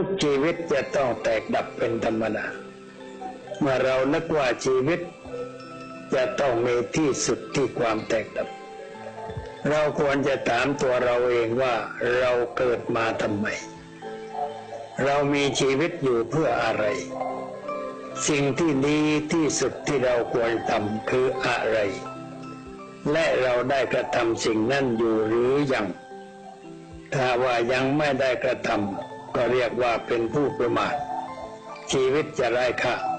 ทุกชีวิตจะต้องแตกดับเป็นธรรมดาเมื่อเรานึกว่าชีวิต จะต้องมีที่สุดที่ความแตกดับ เราควรจะถามตัวเราเองว่าเราเกิดมาทำไม เรามีชีวิตอยู่เพื่ออะไร สิ่งที่ดีที่สุดที่เราควรทำคืออะไร และเราได้กระทำสิ่งนั้นอยู่หรือยัง ถ้าว่ายังไม่ได้กระทำ ก็เรียกว่าเป็นผู้ประมาทชีวิตจะไร้ค่า